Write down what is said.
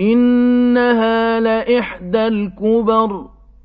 إِنَّهَا لَإِحْدَى الْكُبَرِ.